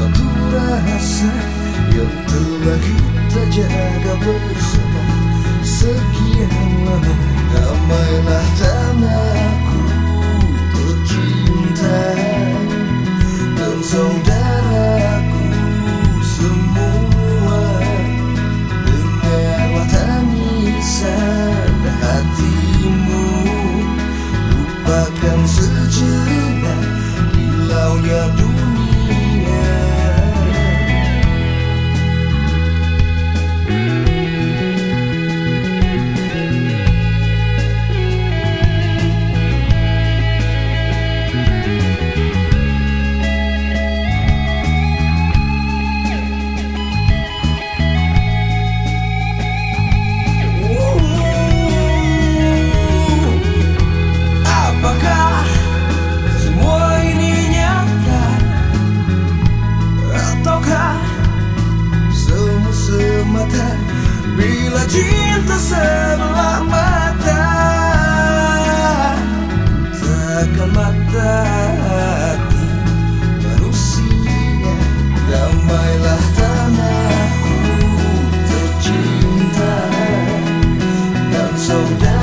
Satu rasa yang telah kita jaga bersama Damailah tanahku semata Bila cinta sebelah mata. Takkan mata hati manusia Damailah tanahku tercinta Dan saudara